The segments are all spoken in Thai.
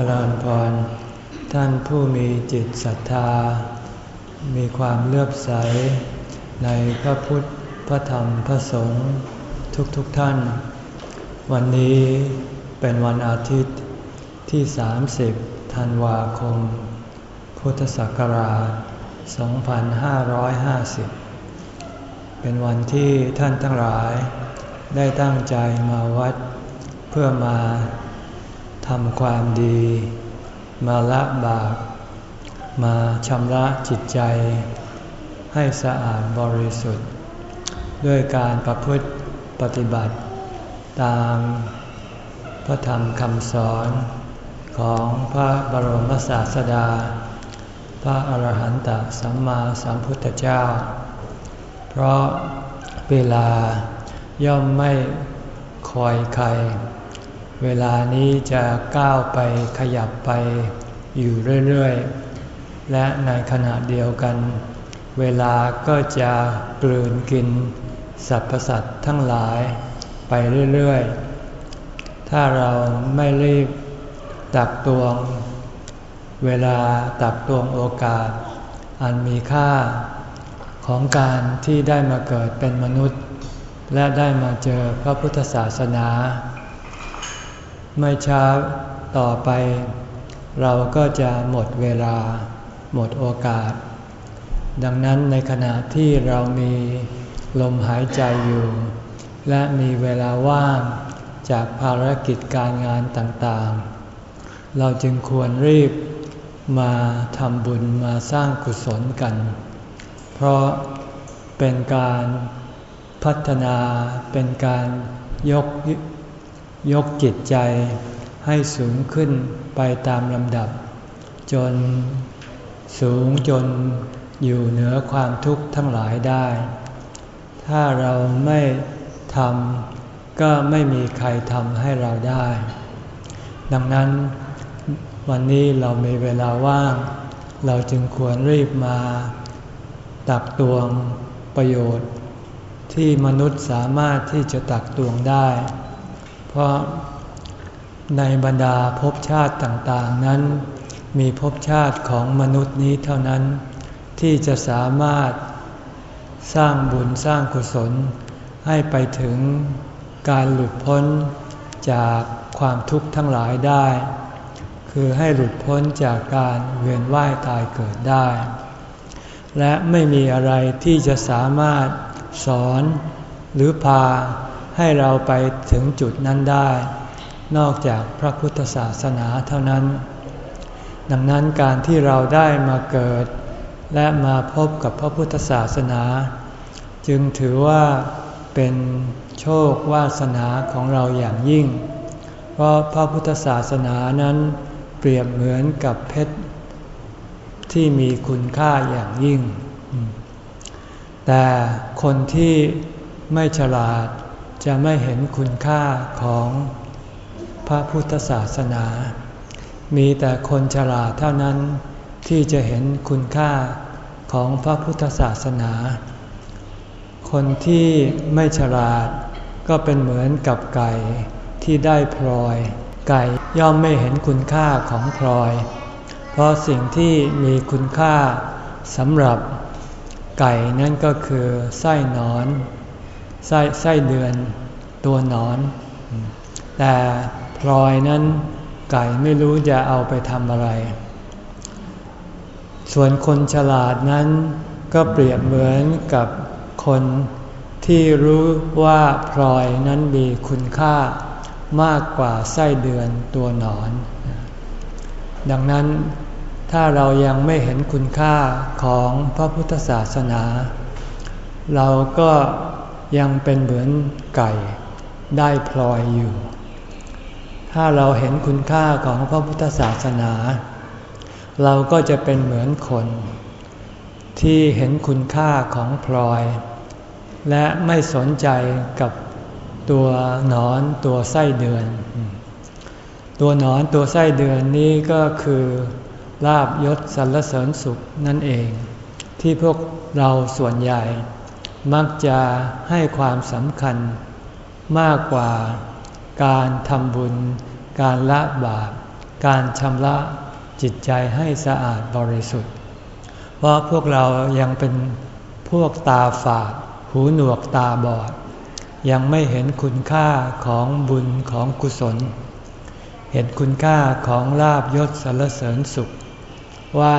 จริญพร ท่านผู้มีจิตศรัทธา มีความเลื่อมใส ในพระพุทธ พระธรรม พระสงฆ์ทุกๆทท่าน วันนี้เป็นวันอาทิตย์ที่ 30 ธันวาคม พุทธศักราช 2550 เป็นวันที่ท่านทั้งหลายได้ตั้งใจมาวัดเพื่อมา ทำความดี มาละบาปมาชำระจิตใจ ให้สะอาดบริสุทธิ์ ด้วยการประพฤติปฏิบัติ ตามพระธรรมคำสอนของพระบรมศาสดา พระอรหันตสัมมาสัมพุทธเจ้า เพราะเวลาย่อมไม่คอยใคร เวลานี้จะก้าวไปขยับไปอยู่เรื่อยๆ และในขณะเดียวกัน เวลาก็จะกลืนกินสรรพสัตว์ทั้งหลายไปเรื่อยๆ ถ้าเราไม่รีบตักตวง เวลาตักตวงโอกาส อันมีค่าของการที่ได้มาเกิดเป็นมนุษย์ และได้มาเจอพระพุทธศาสนา ไม่ช้าต่อไป เราก็จะหมดเวลา หมดโอกาส ดังนั้นในขณะที่เรามีลมหายใจอยู่ และมีเวลาว่างจากภารกิจการงานต่างๆ เราจึงควรรีบมาทำบุญมาสร้างกุศลกัน เพราะเป็นการพัฒนาเป็นการยก ยกจิตใจให้สูงขึ้นไปตามลำดับ จนสูงจนอยู่เหนือความทุกข์ทั้งหลายได้ ถ้าเราไม่ทำก็ไม่มีใครทำให้เราได้ ดังนั้นวันนี้เรามีเวลาว่าง เราจึงควรรีบมา ตักตวงประโยชน์ ที่มนุษย์สามารถที่จะตักตวงได้ เพราะในบรรดาภพชาติต่างๆนั้น มีภพชาติของมนุษย์นี้เท่านั้น ที่จะสามารถสร้างบุญสร้างกุศล ให้ไปถึงการหลุดพ้นจากความทุกข์ทั้งหลายได้ คือให้หลุดพ้นจากการเวียนว่ายตายเกิดได้ และไม่มีอะไรที่จะสามารถสอนหรือพา ให้เราไปถึงจุดนั้นได้ นอกจากพระพุทธศาสนาเท่านั้น ดังนั้นการที่เราได้มาเกิด และมาพบกับพระพุทธศาสนา จึงถือว่าเป็นโชควาสนาของเราอย่างยิ่ง เพราะพระพุทธศาสนานั้นเปรียบเหมือนกับเพชรที่มีคุณค่าอย่างยิ่ง แต่คนที่ไม่ฉลาด จะไม่เห็นคุณค่าของพระพุทธศาสนา มีแต่คนฉลาดเท่านั้นที่จะเห็นคุณค่าของพระพุทธศาสนา คนที่ไม่ฉลาดก็เป็นเหมือนกับไก่ที่ได้พลอย ไก่ย่อมไม่เห็นคุณค่าของพลอย เพราะสิ่งที่มีคุณค่าสำหรับไก่นั่นก็คือไส้นอน ไส้ไส้เดือนตัวนอน แต่พลอยนั้นไก่ไม่รู้จะเอาไปทำอะไร ส่วนคนฉลาดนั้นก็เปรียบเหมือนกับคนที่รู้ว่าพลอยนั้นมีคุณค่ามากกว่าไส้เดือนตัวหนอน ดังนั้นถ้าเรายังไม่เห็นคุณค่าของพระพุทธศาสนา เราก็ ยังเป็นเหมือนไก่ได้พลอยอยู่ ถ้าเราเห็นคุณค่าของพระพุทธศาสนา เราก็จะเป็นเหมือนคน ที่เห็นคุณค่าของพลอย และไม่สนใจกับตัวหนอนตัวไส้เดือน ตัวหนอนตัวไส้เดือนนี้ก็คือลาบยศสรรเสริญสุขนั่นเอง ที่พวกเราส่วนใหญ่ มักจะให้ความสำคัญ มากกว่าการทำบุญ การละบาป การชำระจิตใจให้สะอาดบริสุทธิ์ เพราะพวกเรายังเป็นพวกตาฝาด หูหนวกตาบอด ยังไม่เห็นคุณค่าของบุญของกุศล เห็นคุณค่าของลาบยศสรรเสริญสุข ว่า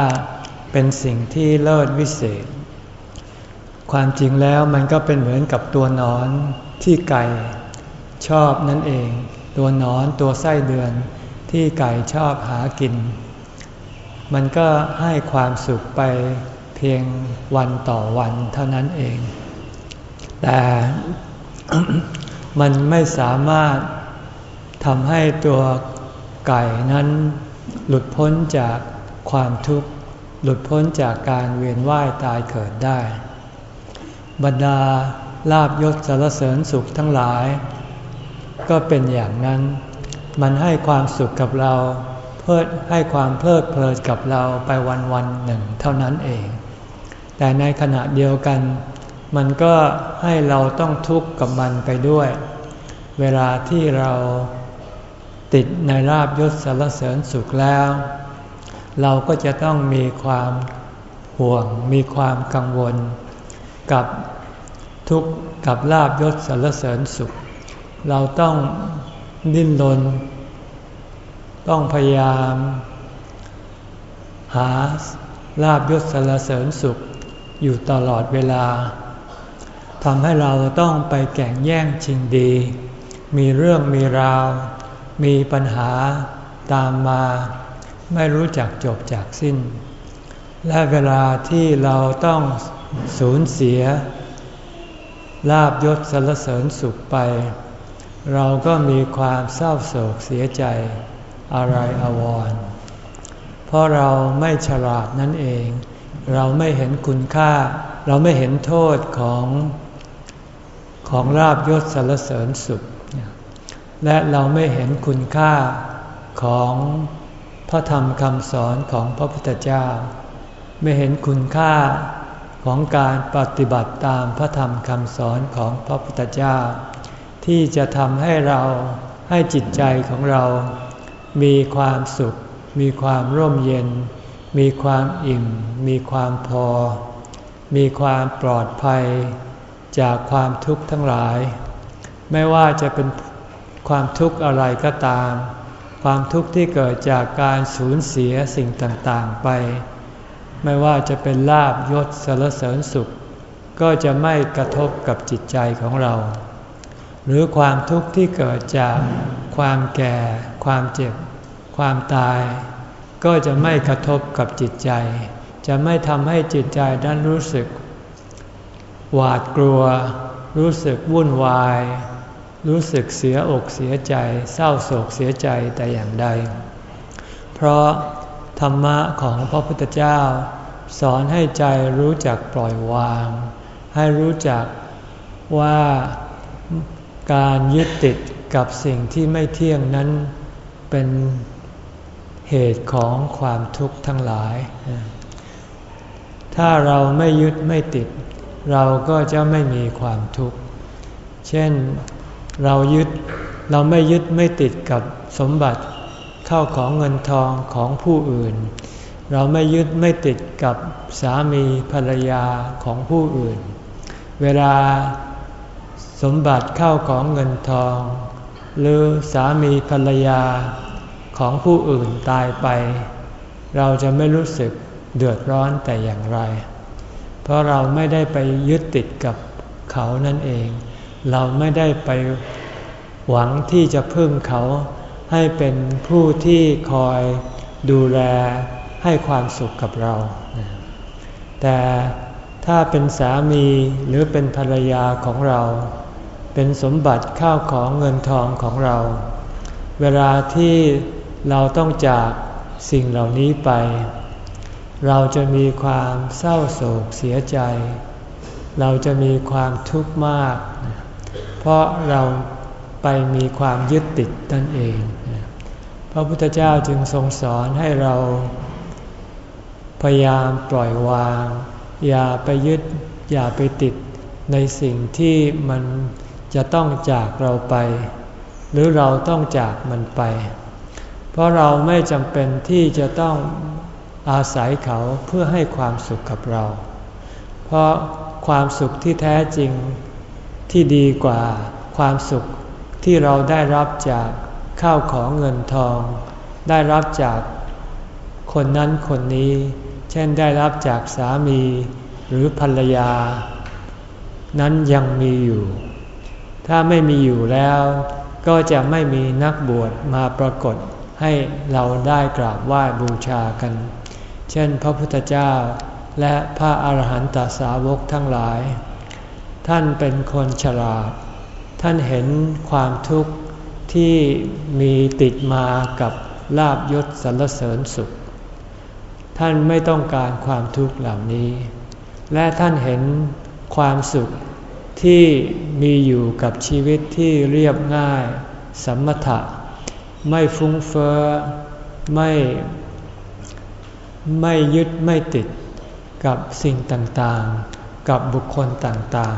เป็นสิ่งที่เลิศวิเศษ ความจริงแล้วมันก็เป็นเหมือนกับตัวนอนที่ไก่ชอบนั่นเอง ตัวนอนตัวไส้เดือนที่ไก่ชอบหากิน มันก็ให้ความสุขไปเพียงวันต่อวันเท่านั้นเอง แต่มันไม่สามารถทำให้ตัวไก่นั้นหลุดพ้นจากความทุกข์ หลุดพ้นจากการเวียนว่ายตายเกิดได้ บรรดาลาบยศสารเสริญสุขทั้งหลาย ก็เป็นอย่างนั้น มันให้ความสุขกับเรา เพื่อให้ความเพลิดเพลินกับเราไปวันวันหนึ่งเท่านั้นเอง แต่ในขณะเดียวกัน มันก็ให้เราต้องทุกข์กับมันไปด้วย เวลาที่เราติดในลาบยศสารเสริญสุขแล้ว เราก็จะต้องมีความห่วง มีความกังวล กับทุกข์กับลาบยศสารเสริญสุข เราต้องดิ้นรนต้องพยายาม หาลาบยศสารเสริญสุขอยู่ตลอดเวลาทำให้เราต้องไปแข่งแย่งชิงดี มีเรื่องมีราว มีปัญหาตามมา ไม่รู้จักจบจากสิ้น และเวลาที่เราต้อง สูญเสีย ลาบยศสรรเสริญสุขไป เราก็มีความเศร้าโศกเสียใจอะไรอววร เพราะเราไม่ฉลาดนั่นเอง เราไม่เห็นคุณค่า เราไม่เห็นโทษของของลาบยศสรรเสริญสุข และเราไม่เห็นคุณค่าของพระธรรมคำสอนของพระพุทธเจ้า ไม่เห็นคุณค่า ของการปฏิบัติตามพระธรรมคำสอนของพระพุทธเจ้า ที่จะทำให้เราให้จิตใจของเรา มีความสุข มีความร่มเย็น มีความอิ่ม มีความพอ มีความปลอดภัย จากความทุกข์ทั้งหลาย ไม่ว่าจะเป็นความทุกข์อะไรก็ตาม ความทุกข์ที่เกิดจากการสูญเสียสิ่งต่างๆไป ไม่ว่าจะเป็นลาบยศสารเสริญสุข ก็จะไม่กระทบกับจิตใจของเรา หรือความทุกข์ที่เกิดจากความแก่ ความเจ็บ ความตาย ก็จะไม่กระทบกับจิตใจ จะไม่ทำให้จิตใจนั้นรู้สึก หวาดกลัว รู้สึกวุ่นวาย รู้สึกเสียอกเสียใจ เศร้าโศกเสียใจแต่อย่างใด เพราะ ธรรมะของพระพุทธเจ้า สอนให้ใจรู้จักปล่อยวาง ให้รู้จักว่าการยึดติดกับสิ่งที่ไม่เที่ยงนั้นเป็นเหตุของความทุกข์ทั้งหลาย ถ้าเราไม่ยึดไม่ติด เราก็จะไม่มีความทุกข์ เช่นเรายึดเราไม่ยึดไม่ติดกับสมบัติ เข้าของเงินทองของผู้อื่น เราไม่ยึดไม่ติดกับสามีภรรยาของผู้อื่น เวลาสมบัติเข้าของเงินทอง หรือสามีภรรยาของผู้อื่นตายไป เราจะไม่รู้สึกเดือดร้อนแต่อย่างไร เพราะเราไม่ได้ไปยึดติดกับเขานั่นเอง เราไม่ได้ไปหวังที่จะพึ่งเขา ให้เป็นผู้ที่คอยดูแลให้ความสุขกับเรา แต่ถ้าเป็นสามีหรือเป็นภรรยาของเรา เป็นสมบัติข้าวของเงินทองของเรา เวลาที่เราต้องจากสิ่งเหล่านี้ไป เราจะมีความเศร้าโศกเสียใจ เราจะมีความทุกข์มาก เพราะเราไปมีความยึดติดนั่นเอง พระพุทธเจ้าจึงทรงสอนให้เรา พยายามปล่อยวาง อย่าไปยึดอย่าไปติดในสิ่งที่มันจะต้องจากเราไป หรือเราต้องจากมันไป เพราะเราไม่จำเป็นที่จะต้องอาศัยเขาเพื่อให้ความสุขกับเรา เพราะความสุขที่แท้จริงที่ดีกว่าความสุขที่เราได้รับจาก ข้าวของเงินทอง ได้รับจากคนนั้นคนนี้ เช่นได้รับจากสามีหรือภรรยา นั้นยังมีอยู่ ถ้าไม่มีอยู่แล้ว ก็จะไม่มีนักบวชมาปรากฏให้เราได้กราบไหว้บูชากัน เช่นพระพุทธเจ้าและพระอาหารหันตสาวกทั้งหลาย ท่านเป็นคนฉลาด ท่านเห็นความทุกข์ ที่มีติดมากับลาบยศสรรเสริญสุข ท่านไม่ต้องการความทุกข์เหล่านี้ และท่านเห็นความสุขที่มีอยู่กับชีวิตที่เรียบง่าย สมมถะ ไม่ฟุ้งเฟ้อไม่ไม่ยึดไม่ติดกับสิ่งต่างๆ กับบุคคลต่าง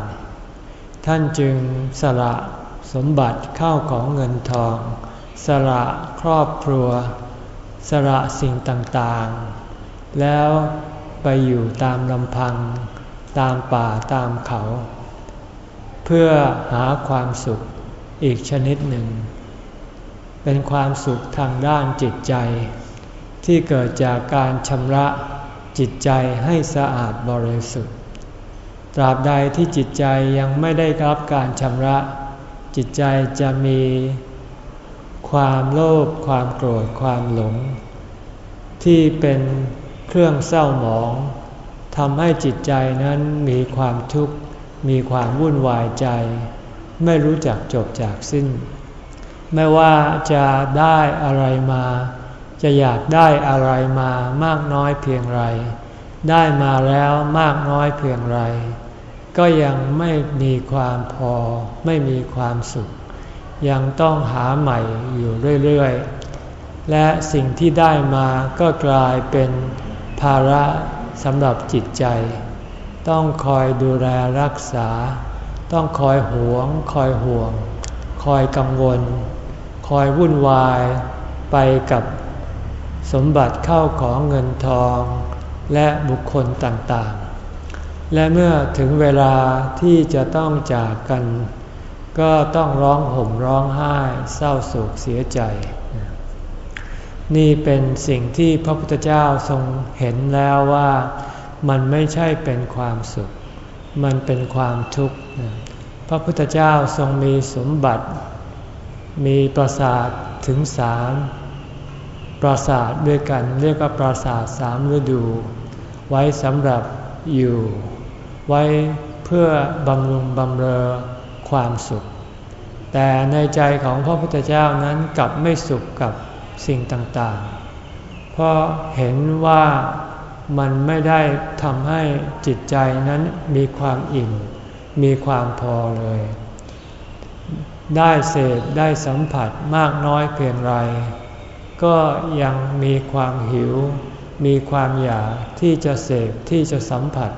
ๆ ท่านจึงสละ สมบัติเข้าของเงินทอง สละครอบครัว สละสิ่งต่างๆ แล้วไปอยู่ตามลำพัง ตามป่าตามเขา เพื่อหาความสุขอีกชนิดหนึ่ง เป็นความสุขทางด้านจิตใจ ที่เกิดจากการชำระจิตใจให้สะอาดบริสุทธิ์ ตราบใดที่จิตใจยังไม่ได้รับการชำระ จิตใจจะมีความโลภความโกรธความหลง ที่เป็นเครื่องเศร้าหมองทำให้จิตใจนั้นมีความทุกข์ มีความวุ่นวายใจ ไม่รู้จักจบจากสิ้น ไม่ว่าจะได้อะไรมา จะอยากได้อะไรมามากน้อยเพียงไร ได้มาแล้วมากน้อยเพียงไร ก็ยังไม่มีความพอไม่มีความสุข ยังต้องหาใหม่อยู่เรื่อยๆ และสิ่งที่ได้มาก็กลายเป็นภาระสำหรับจิตใจ ต้องคอยดูแลรักษา ต้องคอยหวง คอยห่วง คอยกังวล คอยวุ่นวายไปกับสมบัติเข้าของเงินทอง และบุคคลต่างๆ และเมื่อถึงเวลาที่จะต้องจากกัน ก็ต้องร้องห่มร้องไห้เศร้าโศกเสียใจ นี่เป็นสิ่งที่พระพุทธเจ้าทรงเห็นแล้วว่ามันไม่ใช่เป็นความสุข มันเป็นความทุกข์ พระพุทธเจ้าทรงมีสมบัติ มีประสาทถึงสามปราสาทด้วยกันเรียกว่าปราสาทสามฤดู ไว้สำหรับ อยู่ ไว้เพื่อบำรุงบำเรอความสุข แต่ในใจของพระพุทธเจ้านั้นกลับไม่สุขกับสิ่งต่างๆ เพราะเห็นว่ามันไม่ได้ทำให้จิตใจนั้นมีความอิ่ม มีความพอเลย ได้เสพได้สัมผัสมากน้อยเพียงไร ก็ยังมีความหิว มีความอยากที่จะเสพที่จะสัมผัส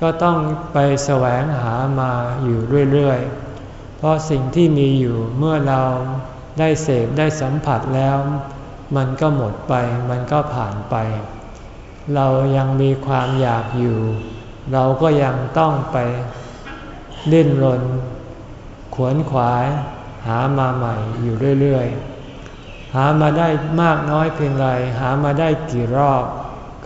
ก็ต้องไปแสวงหามาอยู่เรื่อยๆ เพราะสิ่งที่มีอยู่เมื่อเราได้เสพได้สัมผัสแล้ว มันก็หมดไปมันก็ผ่านไป เรายังมีความอยากอยู่ เราก็ยังต้องไปดิ้นรน ขวนขวาย หามาใหม่อยู่เรื่อยๆามาได้มากน้อยเพียงไร หามาได้กี่รอบ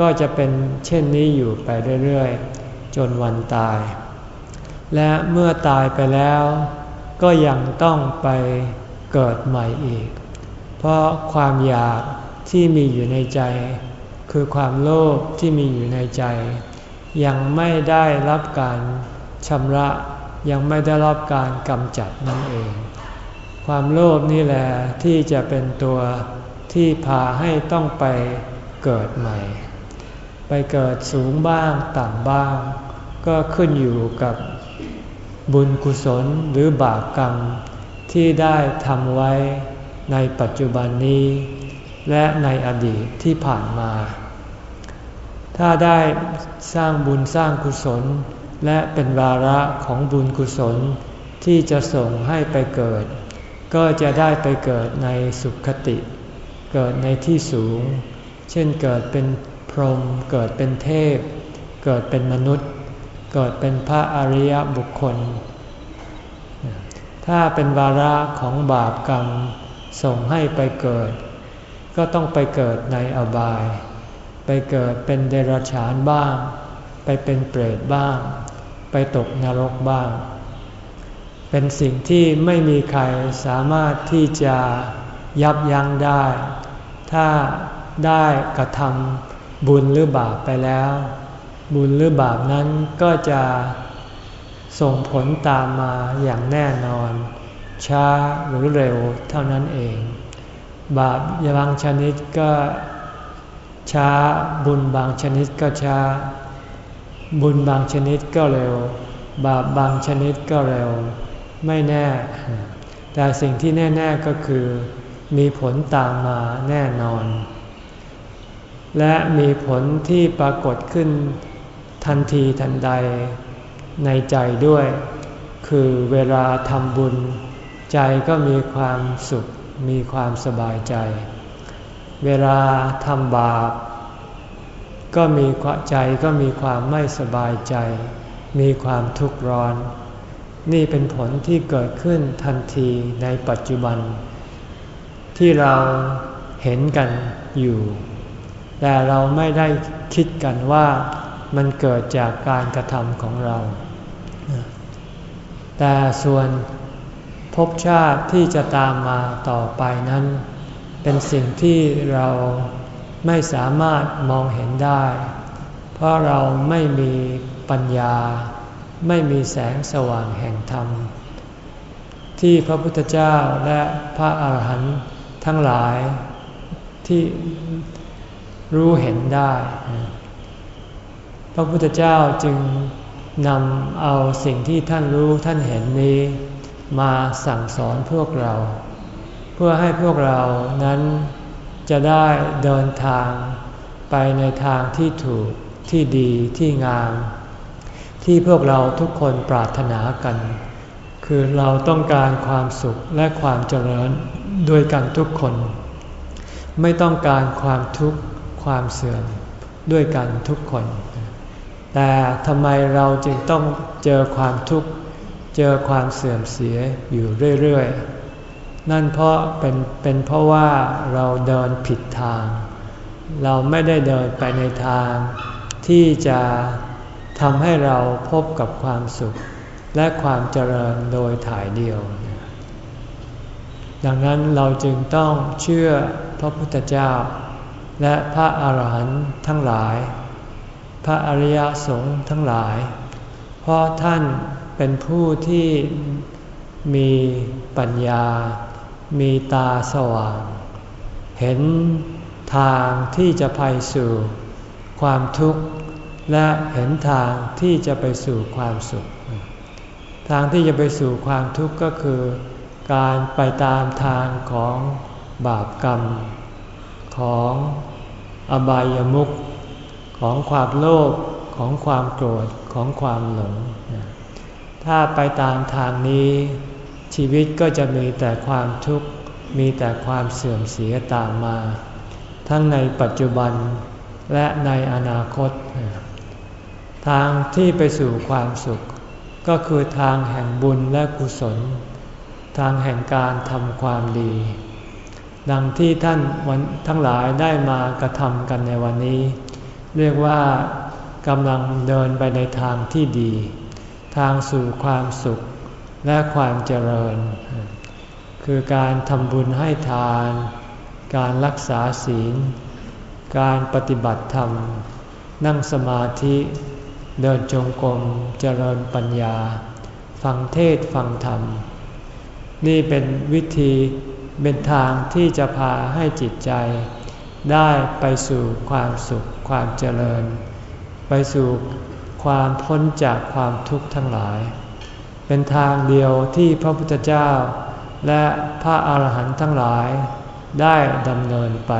ก็จะเป็นเช่นนี้อยู่ไปเรื่อยๆ จนวันตาย และเมื่อตายไปแล้ว ก็ยังต้องไปเกิดใหม่อีก เพราะความอยากที่มีอยู่ในใจ คือความโลภที่มีอยู่ในใจ ยังไม่ได้รับการชำระยังไม่ได้รับการกำจัดนั่นเอง ความโลภนี่แหละที่จะเป็นตัวที่พาให้ต้องไปเกิดใหม่ ไปเกิดสูงบ้างต่ำบ้าง ก็ขึ้นอยู่กับบุญกุศลหรือบาปกรรมที่ได้ทำไว้ในปัจจุบันนี้ และในอดีตที่ผ่านมา ถ้าได้สร้างบุญสร้างกุศล และเป็นวาระของบุญกุศลที่จะส่งให้ไปเกิด ก็จะได้ไปเกิดในสุขติ เกิดในที่สูง เช่นเกิดเป็นพรหมเกิดเป็นเทพ เกิดเป็นมนุษย์ เกิดเป็นพระอริยบุคคล ถ้าเป็นวาระของบาปกรรมส่งให้ไปเกิด ก็ต้องไปเกิดในอบาย ไปเกิดเป็นเดรัจฉานบ้าง ไปเป็นเปรตบ้าง ไปตกนรกบ้าง เป็นสิ่งที่ไม่มีใครสามารถที่จะยับยั้งได้ ถ้าได้กระทำบุญหรือบาปไปแล้ว บุญหรือบาปนั้นก็จะส่งผลตามมาอย่างแน่นอน ช้าหรือเร็วเท่านั้นเอง บาปบางชนิดก็ช้าบุญบางชนิดก็ช้า บุญบางชนิดก็เร็ว บาปบางชนิดก็เร็ว ไม่แน่ แต่สิ่งที่แน่ ๆก็คือ มีผลตามมาแน่นอน และมีผลที่ปรากฏขึ้นทันทีทันใดในใจด้วย คือเวลาทำบุญ ใจก็มีความสุข มีความสบายใจ เวลาทำบาป ก็มีใจก็มีความไม่สบายใจ มีความทุกข์ร้อน นี่เป็นผลที่เกิดขึ้นทันทีในปัจจุบัน ที่เราเห็นกันอยู่ แต่เราไม่ได้คิดกันว่ามันเกิดจากการกระทำของเรา แต่ส่วนภพชาติที่จะตามมาต่อไปนั้น เป็นสิ่งที่เราไม่สามารถมองเห็นได้ เพราะเราไม่มีปัญญา ไม่มีแสงสว่างแห่งธรรม ที่พระพุทธเจ้าและพระอาหารหันต์ทั้งหลายที่รู้เห็นได้ พระพุทธเจ้าจึงนำเอาสิ่งที่ท่านรู้ท่านเห็นนี้ มาสั่งสอนพวกเรา เพื่อให้พวกเรานั้นจะได้เดินทางไปในทางที่ถูกที่ดีที่งาม ที่พวกเราทุกคนปรารถนากัน คือเราต้องการความสุขและความเจริญด้วยกันทุกคน ไม่ต้องการความทุกข์ความเสื่อมด้วยกันทุกคน แต่ทำไมเราจึงต้องเจอความทุกข์เจอความเสื่อมเสียอยู่เรื่อยๆ นั่นเพราะเป็นเป็นเพราะว่าเราเดินผิดทาง เราไม่ได้เดินไปในทางที่จะ ทำให้เราพบกับความสุขและความเจริญโดยถ่ายเดียว ดังนั้นเราจึงต้องเชื่อพระพุทธเจ้า และพระอาหารหันต์ทั้งหลาย พระอริยสงฆ์ทั้งหลาย เพราะท่านเป็นผู้ที่มีปัญญา มีตาสว่าง เห็นทางที่จะไปสู่ความทุกข์ และเห็นทางที่จะไปสู่ความสุข ทางที่จะไปสู่ความทุกข์ก็คือ การไปตามทางของบาปกรรม ของอบายามุขของความโลภของความโกรธของความหลง ถ้าไปตามทางนี้ ชีวิตก็จะมีแต่ความทุกข์มีแต่ความเสื่อมเสียตามมา ทั้งในปัจจุบันและในอนาคต ทางที่ไปสู่ความสุข ก็คือทางแห่งบุญและกุศล ทางแห่งการทำความดี ดังที่ท่านวันทั้งหลายได้มากระทำกันในวันนี้ เรียกว่ากำลังเดินไปในทางที่ดี ทางสู่ความสุขและความเจริญ คือการทำบุญให้ทาน การรักษาศีล การปฏิบัติธรรม นั่งสมาธิ เดินจงกรมเจริญปัญญา ฟังเทศฟังธรรม นี่เป็นวิธีเป็นทางที่จะพาให้จิตใจ ได้ไปสู่ความสุขความเจริญ ไปสู่ความพ้นจากความทุกข์ทั้งหลาย เป็นทางเดียวที่พระพุทธเจ้า และพระอาหารหันต์ทั้งหลาย ได้ดำเนินไป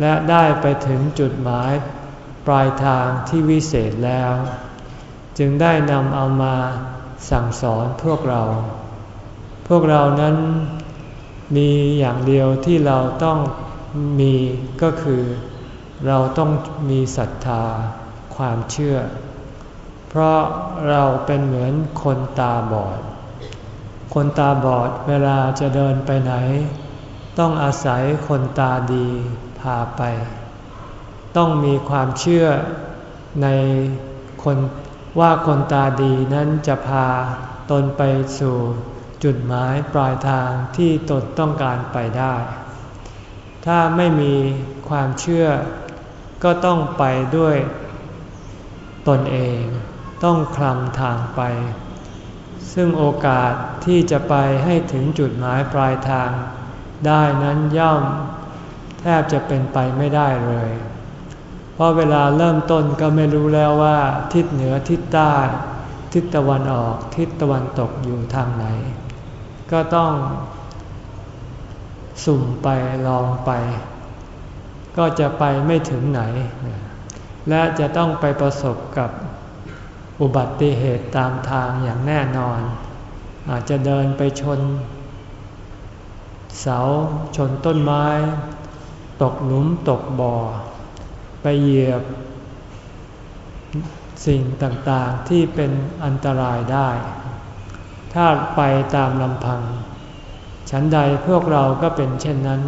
และได้ไปถึงจุดหมาย ปลายทางที่วิเศษแล้ว จึงได้นำเอามาสั่งสอนพวกเรา พวกเรานั้นมีอย่างเดียวที่เราต้องมีก็คือ เราต้องมีศรัทธาความเชื่อ เพราะเราเป็นเหมือนคนตาบอด คนตาบอดเวลาจะเดินไปไหน ต้องอาศัยคนตาดีพาไป ต้องมีความเชื่อในคนว่าคนตาดีนั้นจะพาตนไปสู่จุดหมายปลายทางที่ตนต้องการไปได้ ถ้าไม่มีความเชื่อก็ต้องไปด้วยตนเอง ต้องคลำทางไป ซึ่งโอกาสที่จะไปให้ถึงจุดหมายปลายทาง ได้นั้นย่อม แทบจะเป็นไปไม่ได้เลย เพราะเวลาเริ่มต้นก็ไม่รู้แล้วว่า ทิศเหนือทิศใต้ ทิศตะวันออก ทิศตะวันตกอยู่ทางไหน ก็ต้องสุ่มไปลองไป ก็จะไปไม่ถึงไหน และจะต้องไปประสบกับอุบัติเหตุตามทางอย่างแน่นอน อาจจะเดินไปชน เสาชนต้นไม้ ตกหลุมตกบ่อ ไปเหยียบสิ่งต่างๆที่เป็นอันตรายได้ ถ้าไปตามลำพัง ฉันใดพวกเราก็เป็นเช่นนั้น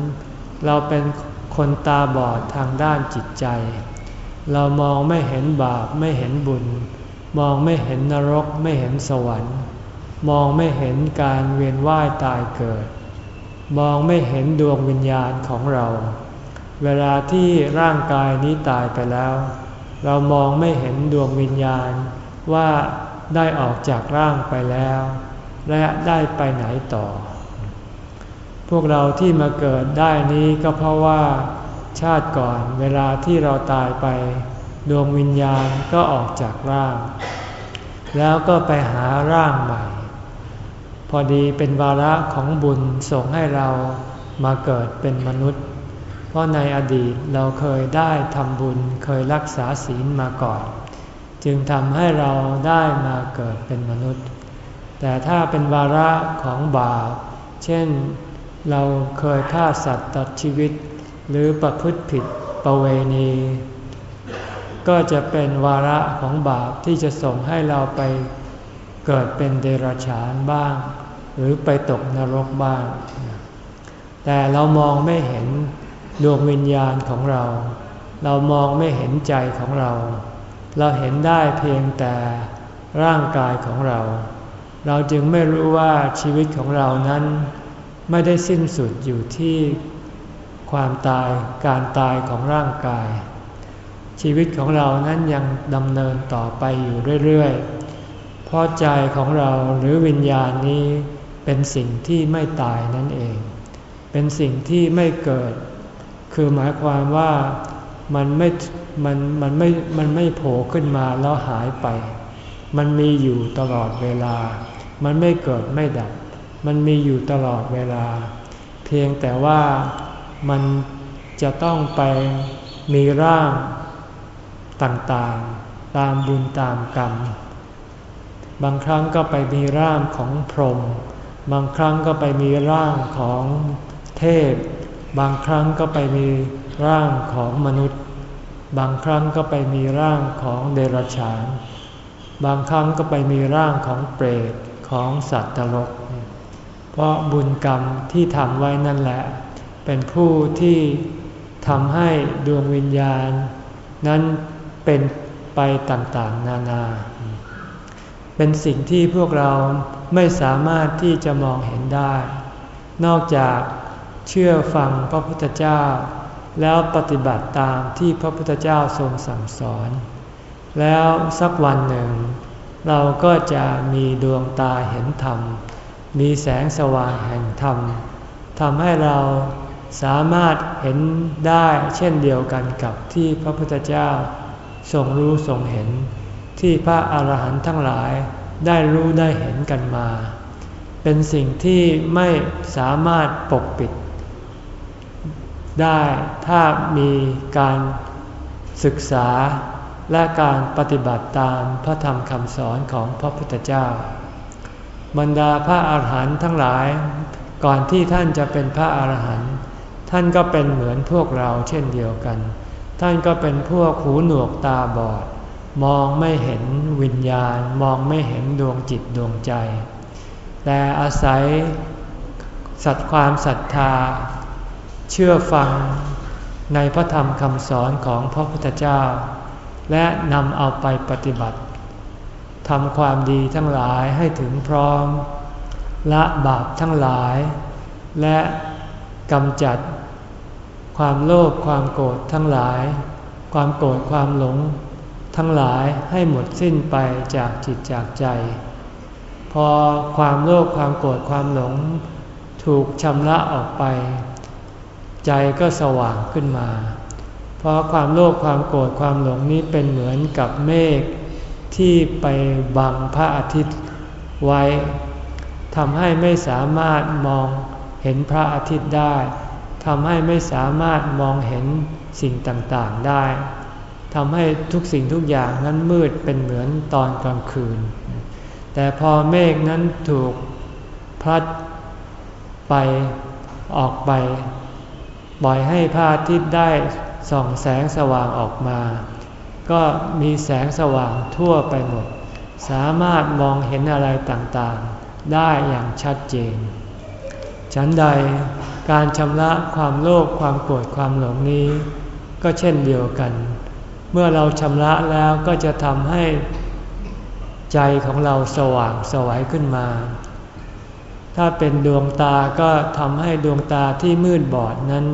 เราเป็นคนตาบอดทางด้านจิตใจ เรามองไม่เห็นบาปไม่เห็นบุญ มองไม่เห็นนรกไม่เห็นสวรรค์ มองไม่เห็นการเวียนว่ายตายเกิด มองไม่เห็นดวงวิญญาณของเรา เวลาที่ร่างกายนี้ตายไปแล้ว เรามองไม่เห็นดวงวิญญาณว่าได้ออกจากร่างไปแล้ว และได้ไปไหนต่อ พวกเราที่มาเกิดได้นี้ก็เพราะว่า ชาติก่อนเวลาที่เราตายไป ดวงวิญญาณก็ออกจากร่าง แล้วก็ไปหาร่างใหม่ พอดีเป็นวาระของบุญส่งให้เรามาเกิดเป็นมนุษย์ เพราะในอดีตเราเคยได้ทำบุญเคยรักษาศีลมาก่อน จึงทำให้เราได้มาเกิดเป็นมนุษย์ แต่ถ้าเป็นวาระของบาปเช่นเราเคยฆ่าสัตว์ตัดชีวิต หรือประพฤติผิดประเวณี ก็จะเป็นวาระของบาปที่จะส่งให้เราไปเกิดเป็นเดรัจฉานบ้าง หรือไปตกนรกบ้าง แต่เรามองไม่เห็น ดวงวิญญาณของเรา เรามองไม่เห็นใจของเรา เราเห็นได้เพียงแต่ร่างกายของเรา เราจึงไม่รู้ว่าชีวิตของเรานั้น ไม่ได้สิ้นสุดอยู่ที่ความตายการตายของร่างกาย ชีวิตของเรานั้นยังดำเนินต่อไปอยู่เรื่อยๆเพราะใจของเราหรือวิญญาณนี้เป็นสิ่งที่ไม่ตายนั่นเอง เป็นสิ่งที่ไม่เกิด คือหมายความว่ามันไม่มันมันไม่มันไม่โผล่ขึ้นมาแล้วหายไป มันมีอยู่ตลอดเวลา มันไม่เกิดไม่ดับ มันมีอยู่ตลอดเวลา เพียงแต่ว่ามันจะต้องไปมีร่างต่างๆ ตามบุญตามกรรม บางครั้งก็ไปมีร่างของพรหม บางครั้งก็ไปมีร่างของเทพ บางครั้งก็ไปมีร่างของมนุษย์ บางครั้งก็ไปมีร่างของเดรัจฉาน บางครั้งก็ไปมีร่างของเปรตของสัตว์ตลก เพราะบุญกรรมที่ทำไว้นั่นแหละ เป็นผู้ที่ทำให้ดวงวิญญาณ นั้นเป็นไปต่างๆ นานา เป็นสิ่งที่พวกเราไม่สามารถที่จะมองเห็นได้ นอกจาก เชื่อฟังพระพุทธเจ้า แล้วปฏิบัติตามที่พระพุทธเจ้าทรงสั่งสอน แล้วสักวันหนึ่ง เราก็จะมีดวงตาเห็นธรรม มีแสงสว่างแห่งธรรมทำให้เราสามารถเห็นได้เช่นเดียวกันกับที่พระพุทธเจ้าทรงรู้ทรงเห็น ที่พระอาหารหันต์ทั้งหลายได้รู้ได้เห็นกันมา เป็นสิ่งที่ไม่สามารถปกปิด ได้ถ้ามีการศึกษาและการปฏิบัติตามพระธรรมคำสอนของพระพุทธเจ้า บรรดาพระอาหารหันต์ทั้งหลาย ก่อนที่ท่านจะเป็นพระอาหารหันต์ท่านก็เป็นเหมือนพวกเราเช่นเดียวกัน ท่านก็เป็นพวกหูหนวกตาบอด มองไม่เห็นวิญญาณ มองไม่เห็นดวงจิตดวงใจ แต่อาศัยสัตว์ความศรัทธา เชื่อฟังในพระธรรมคำสอนของพระพุทธเจ้า และนำเอาไปปฏิบัติทำความดีทั้งหลายให้ถึงพร้อม ละบาปทั้งหลาย และกำจัด ความโลภความโกรธทั้งหลาย ความโกรธความหลง ทั้งหลายให้หมดสิ้นไปจากจิตจากใจ พอความโลภความโกรธความหลง ถูกชำระออกไป ใจก็สว่างขึ้นมา เพราะความโลภความโกรธความหลงนี้เป็นเหมือนกับเมฆที่ไปบังพระอาทิตย์ไว้ทำให้ไม่สามารถมองเห็นพระอาทิตย์ได้ทำให้ไม่สามารถมองเห็นสิ่งต่างๆได้ทำให้ทุกสิ่งทุกอย่างนั้นมืดเป็นเหมือนตอนกลางคืน แต่พอเมฆนั้นถูกพัดไปออกไป ปล่อยให้พระอาทิตย์ได้ส่องแสงสว่างออกมา ก็มีแสงสว่างทั่วไปหมด สามารถมองเห็นอะไรต่างๆ ได้อย่างชัดเจน ฉันใดการชำระความโลภความโกรธความหลงนี้ ก็เช่นเดียวกัน เมื่อเราชำระแล้วก็จะทำให้ใจของเราสว่างสวัยขึ้นมา ถ้าเป็นดวงตาก็ทำให้ดวงตาที่มืดบอดนั้น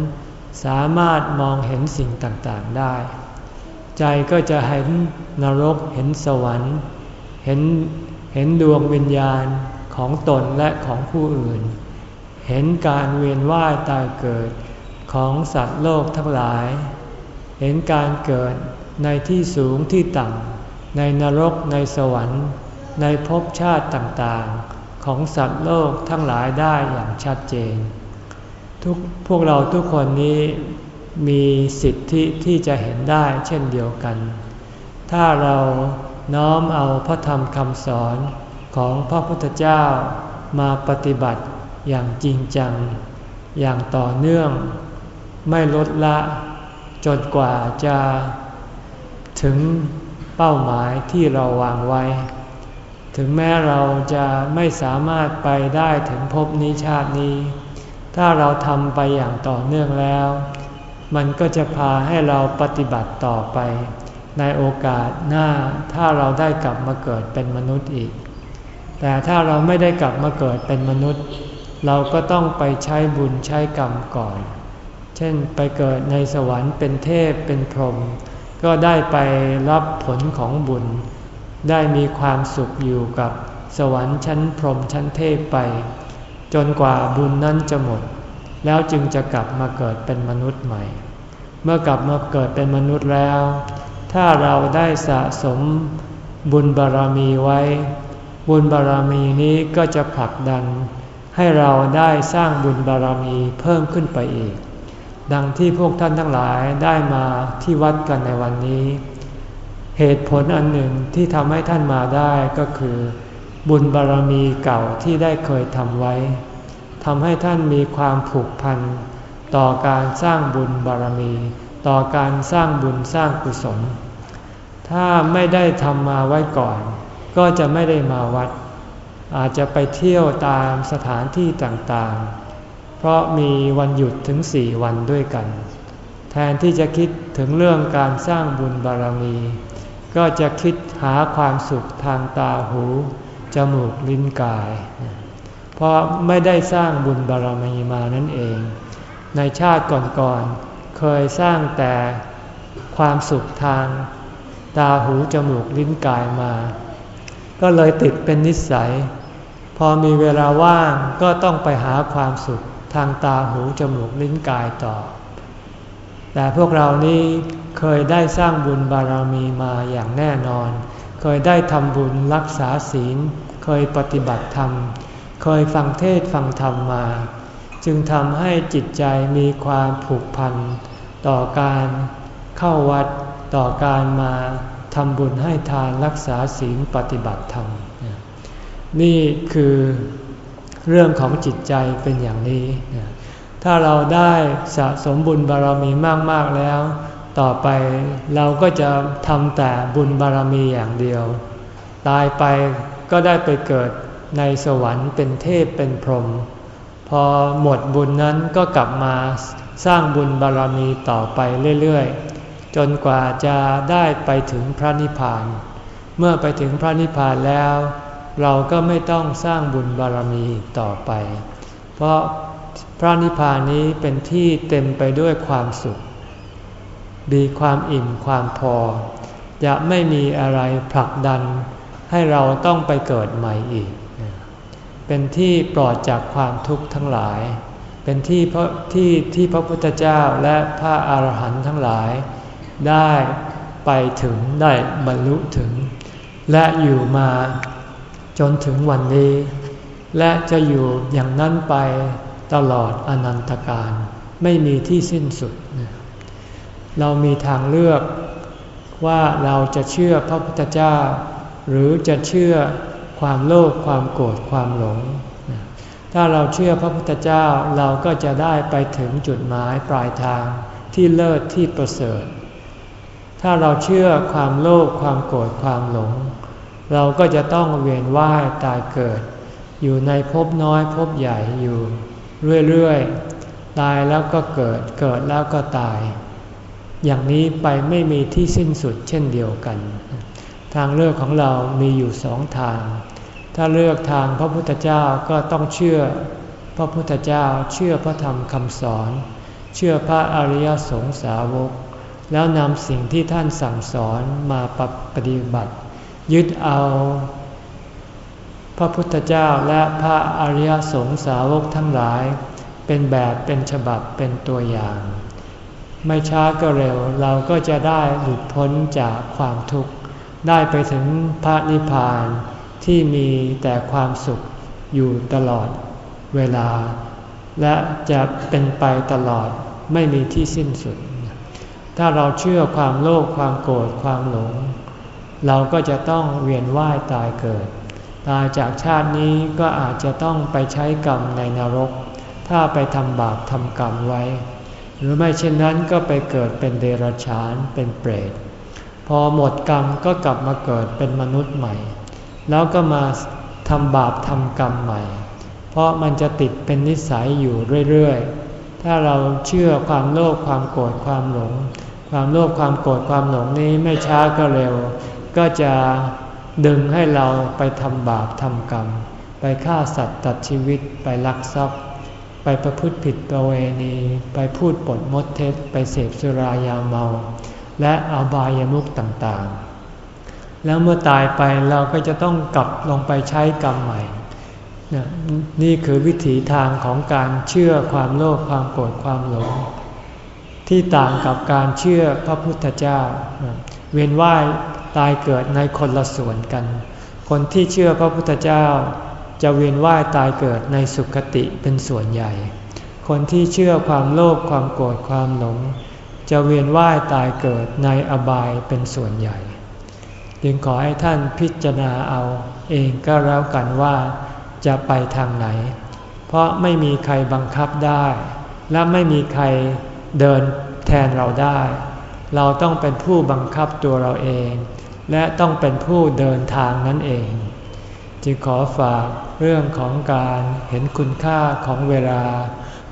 สามารถมองเห็นสิ่งต่างๆได้ ใจก็จะเห็นนรกเห็นสวรรค์เห็นเห็นดวงวิญญาณของตนและของผู้อื่น เห็นการเวียนว่ายตายเกิดของสัตว์โลกทั้งหลาย เห็นการเกิดในที่สูงที่ต่ำในนรกในสวรรค์ ในภพชาติต่างๆ ของสัตว์โลกทั้งหลายได้อย่างชัดเจน ทุกพวกเราทุกคนนี้มีสิทธิที่จะเห็นได้เช่นเดียวกัน ถ้าเราน้อมเอาพระธรรมคำสอนของพระพุทธเจ้ามาปฏิบัติอย่างจริงจัง อย่างต่อเนื่อง ไม่ลดละจนกว่าจะถึงเป้าหมายที่เราวางไว้ ถึงแม้เราจะไม่สามารถไปได้ถึงภพนี้ชาตินี้ ถ้าเราทำไปอย่างต่อเนื่องแล้ว มันก็จะพาให้เราปฏิบัติต่อไป ในโอกาสหน้าถ้าเราได้กลับมาเกิดเป็นมนุษย์อีก แต่ถ้าเราไม่ได้กลับมาเกิดเป็นมนุษย์ เราก็ต้องไปใช้บุญใช้กรรมก่อน เช่นไปเกิดในสวรรค์เป็นเทพเป็นพรหมก็ได้ไปรับผลของบุญ ได้มีความสุขอยู่กับสวรรค์ชั้นพรหมชั้นเทพไป จนกว่าบุญนั้นจะหมด แล้วจึงจะกลับมาเกิดเป็นมนุษย์ใหม่ เมื่อกลับมาเกิดเป็นมนุษย์แล้ว ถ้าเราได้สะสมบุญบารรมีไว้ บุญบารรมีนี้ก็จะผลักดัน ให้เราได้สร้างบุญบารรมีเพิ่มขึ้นไปอีก ดังที่พวกท่านทั้งหลายได้มาที่วัดกันในวันนี้ เหตุผลอันหนึ่งที่ทำให้ท่านมาได้ก็คือ บุญบารรมีเก่าที่ได้เคยทำไว้ทำให้ท่านมีความผูกพันต่อการสร้างบุญบารมี ต่อการสร้างบุญสร้างกุศล ถ้าไม่ได้ทำมาไว้ก่อน ก็จะไม่ได้มาวัด อาจจะไปเที่ยวตามสถานที่ต่างๆ เพราะมีวันหยุดถึงสี่วันด้วยกัน แทนที่จะคิดถึงเรื่องการสร้างบุญบารมี ก็จะคิดหาความสุขทางตาหู จมูกลิ้นกาย เพราะไม่ได้สร้างบุญบารมีมานั่นเอง ในชาติก่อนๆเคยสร้างแต่ความสุขทางตาหู จมูกลิ้นกายมา ก็เลยติดเป็นนิสัย พอมีเวลาว่างก็ต้องไปหาความสุขทางตาหู จมูกลิ้นกายต่อ แต่พวกเรานี้ เคยได้สร้างบุญบารมีมาอย่างแน่นอน เคยได้ทำบุญรักษาศีล เคยปฏิบัติธรรม เคยฟังเทศฟังธรรมมา จึงทำให้จิตใจมีความผูกพัน ต่อการเข้าวัดต่อการมาทำบุญให้ทานรักษาศีลปฏิบัติธรรม นี่คือเรื่องของจิตใจเป็นอย่างนี้ ถ้าเราได้สะสมบุญบารมีมาก ๆ แล้ว ต่อไปเราก็จะทำแต่บุญบารมีอย่างเดียว ตายไปก็ได้ไปเกิดในสวรรค์เป็นเทพเป็นพรหมพอหมดบุญนั้นก็กลับมาสร้างบุญบารมีต่อไปเรื่อยๆ จนกว่าจะได้ไปถึงพระนิพพาน เมื่อไปถึงพระนิพพานแล้ว เราก็ไม่ต้องสร้างบุญบารมีต่อไป เพราะพระนิพพานนี้เป็นที่เต็มไปด้วยความสุข มีความอิ่มความพอ จะไม่มีอะไรผลักดัน ให้เราต้องไปเกิดใหม่อีก เป็นที่ปลอดจากความทุกข์ทั้งหลาย เป็นที่พระที่ที่พระพุทธเจ้าและพระอาหารหันต์ทั้งหลาย ได้ไปถึงได้บรรลุถึง และอยู่มาจนถึงวันนี้ และจะอยู่อย่างนั้นไปตลอดอนันตการ ไม่มีที่สิ้นสุด เรามีทางเลือกว่าเราจะเชื่อพระพุทธเจ้า หรือจะเชื่อความโลภความโกรธความหลง ถ้าเราเชื่อพระพุทธเจ้าเราก็จะได้ไปถึงจุดหมายปลายทางที่เลิศที่ประเสริฐ ถ้าเราเชื่อความโลภความโกรธความหลง เราก็จะต้องเวียนว่ายตายเกิด อยู่ในภพน้อยภพใหญ่อยู่ เรื่อย ๆ ตายแล้วก็เกิดเกิดแล้วก็ตาย อย่างนี้ไปไม่มีที่สิ้นสุดเช่นเดียวกัน ทางเลือกของเรามีอยู่สองทาง ถ้าเลือกทางพระพุทธเจ้าก็ต้องเชื่อพระพุทธเจ้าเชื่อพระธรรมคำสอน เชื่อพระอริยสงสาวก แล้วนำสิ่งที่ท่านสั่งสอนมาปฏิบัติ ยึดเอา พระพุทธเจ้าและพระอริยสงสาวกทั้งหลาย เป็นแบบเป็นฉบับเป็นตัวอย่าง ไม่ช้าก็เร็วเราก็จะได้หลุดพ้นจากความทุกข์ ได้ไปถึงพระนิพพานที่มีแต่ความสุขอยู่ตลอดเวลา และจะเป็นไปตลอดไม่มีที่สิ้นสุด ถ้าเราเชื่อความโลภความโกรธความหลง เราก็จะต้องเวียนว่ายตายเกิด ตายจากชาตินี้ก็อาจจะต้องไปใช้กรรมในนรก ถ้าไปทำบาปทำกรรมไว้ หรือไม่เช่นนั้นก็ไปเกิดเป็นเดรัจฉานเป็นเปรต พอหมดกรรมก็กลับมาเกิดเป็นมนุษย์ใหม่ แล้วก็มาทำบาปทำกรรมใหม่ เพราะมันจะติดเป็นนิสัยอยู่เรื่อยๆ ถ้าเราเชื่อความโลภความโกรธความหลง ความโลภความโกรธความหลงนี้ไม่ช้าก็เร็ว ก็จะดึงให้เราไปทำบาปทำกรรม ไปฆ่าสัตว์ตัดชีวิตไปลักทรัพย์ ไปประพฤติผิดประเวณี ไปพูดปดมดเท็จ ไปเสพสุรายาเมา และอาบายามุกต่างๆ แล้วเมื่อตายไปเราก็จะต้องกลับลงไปใช้กรรมใหม่ นี่คือวิถีทางของการเชื่อความโลภความโกรธความหลง ที่ต่างกับการเชื่อพระพุทธเจ้า เวียนว่ายตายเกิดในคนละส่วนกัน คนที่เชื่อพระพุทธเจ้า จะเวียนว่ายตายเกิดในสุคติเป็นส่วนใหญ่ คนที่เชื่อความโลภความโกรธความหลง จะเวียนว่ายตายเกิดในอบายเป็นส่วนใหญ่ จึงขอให้ท่านพิจารณาเอาเองก็แล้วกันว่าจะไปทางไหน เพราะไม่มีใครบังคับได้ และไม่มีใครเดินแทนเราได้ เราต้องเป็นผู้บังคับตัวเราเอง และต้องเป็นผู้เดินทางนั่นเอง จึงขอฝากเรื่องของการเห็นคุณค่าของเวลา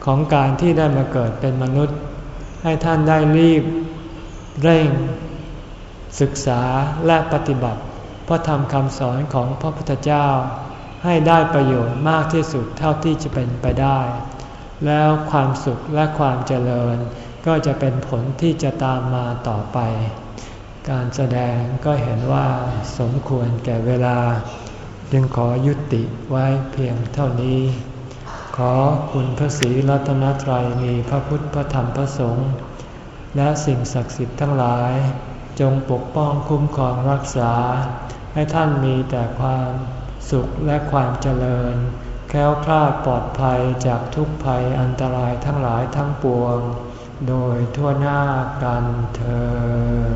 ของการที่ได้มาเกิดเป็นมนุษย์ ให้ท่านได้รีบ เร่ง ศึกษาและปฏิบัติพระธรรมคำสอนของพระพุทธเจ้า ให้ได้ประโยชน์มากที่สุดเท่าที่จะเป็นไปได้ แล้วความสุขและความเจริญ ก็จะเป็นผลที่จะตามมาต่อไป การแสดงก็เห็นว่าสมควรแก่เวลา จึงขอยุติไว้เพียงเท่านี้ ขอคุณพระศรีรัตนตรัยมีพระพุทธพระธรรมพระสงฆ์และสิ่งศักดิ์สิทธิ์ทั้งหลาย จงปกป้องคุ้มครองรักษา ให้ท่านมีแต่ความสุขและความเจริญ แค้วคลาดปลอดภัยจากทุกภัยอันตรายทั้งหลายทั้งปวง โดยทั่วหน้ากันเธอ